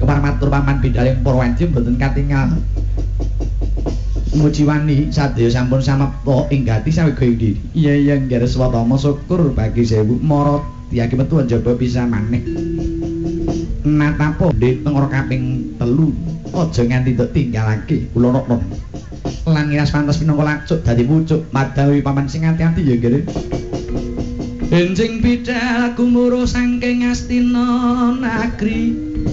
kepar matur paman bidaling para wanci mboten katingal. Muji wani sadaya sampun samapta ing gati sawega ing diri iya iya. Nggih swatama syukur bagi sewu. Mara tiyake metu njaba bisa maneh. Natapo ndek tengor kaping telu aja nganti tok tinggalake. Kula nokno lan ngiras pantes pinangka lacuk dadi pucuk. Madawi paman sing ati-ati ya nggih Enjing bidhal kumuru saking astina nagri.